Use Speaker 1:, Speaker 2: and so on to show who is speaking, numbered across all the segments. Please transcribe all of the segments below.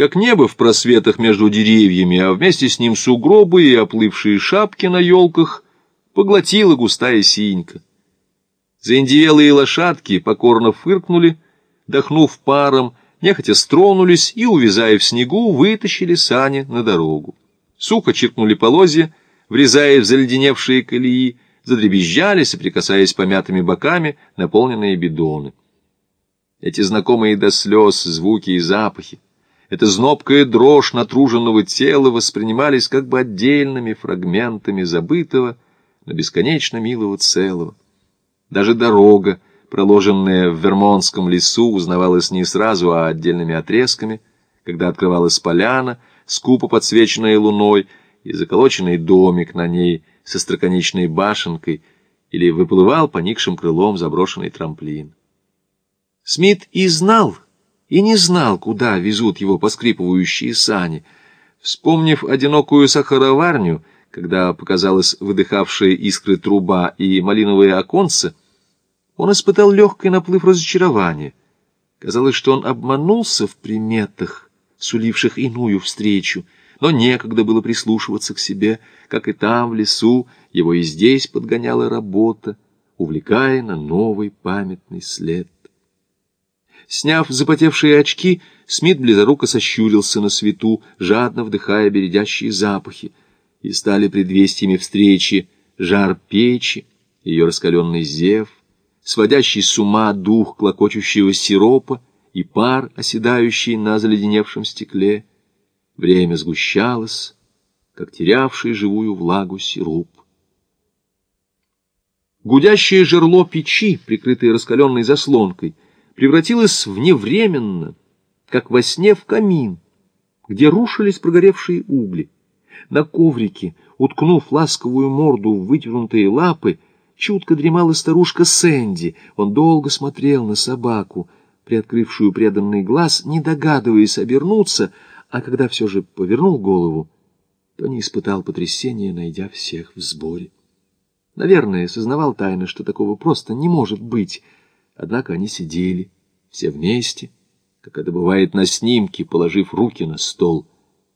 Speaker 1: как небо в просветах между деревьями, а вместе с ним сугробы и оплывшие шапки на елках, поглотила густая синька. Заиндивелые лошадки покорно фыркнули, дохнув паром, нехотя стронулись и, увязая в снегу, вытащили сани на дорогу. Сухо чиркнули полозья, врезая в заледеневшие колеи, задребезжали, соприкасаясь помятыми боками, наполненные бидоны. Эти знакомые до слез звуки и запахи, эта знобкая дрожь натруженного тела воспринимались как бы отдельными фрагментами забытого, но бесконечно милого целого. Даже дорога, проложенная в Вермонтском лесу, узнавалась не сразу, а отдельными отрезками, когда открывалась поляна, скупо подсвеченная луной, и заколоченный домик на ней со строконечной башенкой, или выплывал поникшим крылом заброшенный трамплин. Смит и знал, и не знал, куда везут его поскрипывающие сани. Вспомнив одинокую сахароварню, когда показалась выдыхавшая искры труба и малиновые оконца, он испытал легкий наплыв разочарования. Казалось, что он обманулся в приметах, суливших иную встречу, но некогда было прислушиваться к себе, как и там, в лесу, его и здесь подгоняла работа, увлекая на новый памятный след. Сняв запотевшие очки, Смит близоруко сощурился на свету, жадно вдыхая бередящие запахи, и стали предвестиями встречи жар печи, ее раскаленный зев, сводящий с ума дух клокочущего сиропа и пар, оседающий на заледеневшем стекле. Время сгущалось, как терявший живую влагу сироп. Гудящее жерло печи, прикрытое раскаленной заслонкой, превратилось в невременно, как во сне в камин, где рушились прогоревшие угли. На коврике, уткнув ласковую морду в вытянутые лапы, чутко дремала старушка Сэнди. Он долго смотрел на собаку, приоткрывшую преданный глаз, не догадываясь обернуться, а когда все же повернул голову, то не испытал потрясения, найдя всех в сборе. Наверное, сознавал тайно, что такого просто не может быть. Однако они сидели, все вместе, как это бывает на снимке, положив руки на стол.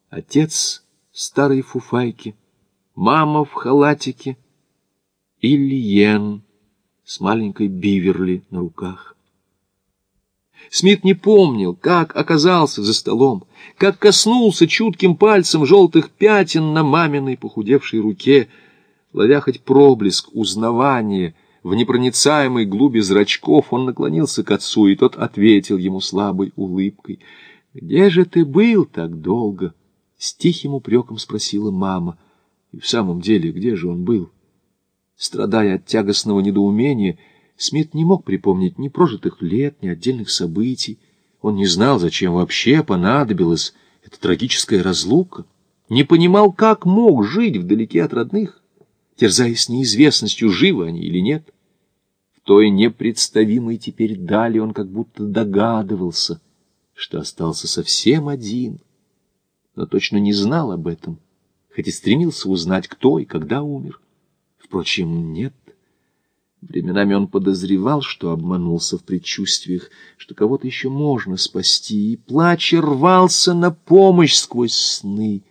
Speaker 1: Отец в старой фуфайке, мама в халатике — и Лиен с маленькой Биверли на руках. Смит не помнил, как оказался за столом, как коснулся чутким пальцем желтых пятен на маминой похудевшей руке, ловя хоть проблеск узнавания в непроницаемой глуби зрачков, он наклонился к отцу, и тот ответил ему слабой улыбкой. «Где же ты был так долго?» — с тихим упреком спросила мама. И в самом деле, где же он был? Страдая от тягостного недоумения, Смит не мог припомнить ни прожитых лет, ни отдельных событий. Он не знал, зачем вообще понадобилась эта трагическая разлука, не понимал, как мог жить вдалеке от родных, терзаясь неизвестностью, живы они или нет. Той непредставимой теперь дали он как будто догадывался, что остался совсем один, но точно не знал об этом, хоть и стремился узнать, кто и когда умер. Впрочем, нет. Временами он подозревал, что обманулся в предчувствиях, что кого-то еще можно спасти, и, плача, рвался на помощь сквозь сны.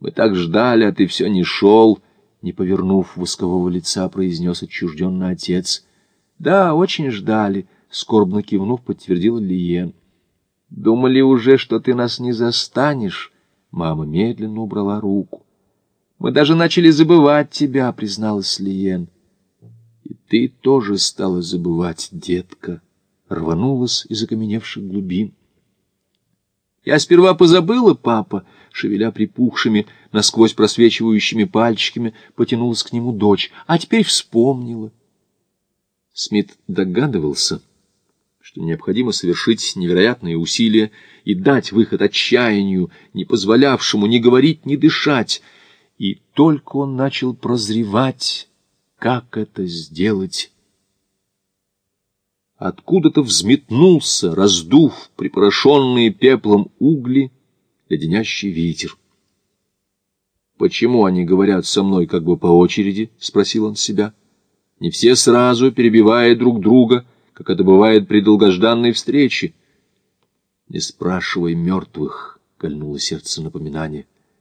Speaker 1: «Мы так ждали, а ты все не шел», — не повернув воскового лица, произнес отчужденный отец. «Да, очень ждали», — скорбно кивнув, подтвердил Лиен. «Думали уже, что ты нас не застанешь». Мама медленно убрала руку. Мы даже начали забывать тебя, — призналась Лиен. И ты тоже стала забывать, детка, — рванулась из окаменевших глубин. Я сперва позабыла, папа, шевеля припухшими, насквозь просвечивающими пальчиками, потянулась к нему дочь, а теперь вспомнила. Смит догадывался, что необходимо совершить невероятные усилия и дать выход отчаянию, не позволявшему ни говорить, ни дышать, и только он начал прозревать, как это сделать. Откуда-то взметнулся, раздув припорошенные пеплом угли, леденящий ветер. «Почему они говорят со мной как бы по очереди?» — спросил он себя. «Не все сразу, перебивая друг друга, как это бывает при долгожданной встрече. Не спрашивай мертвых, — кольнуло сердце напоминание.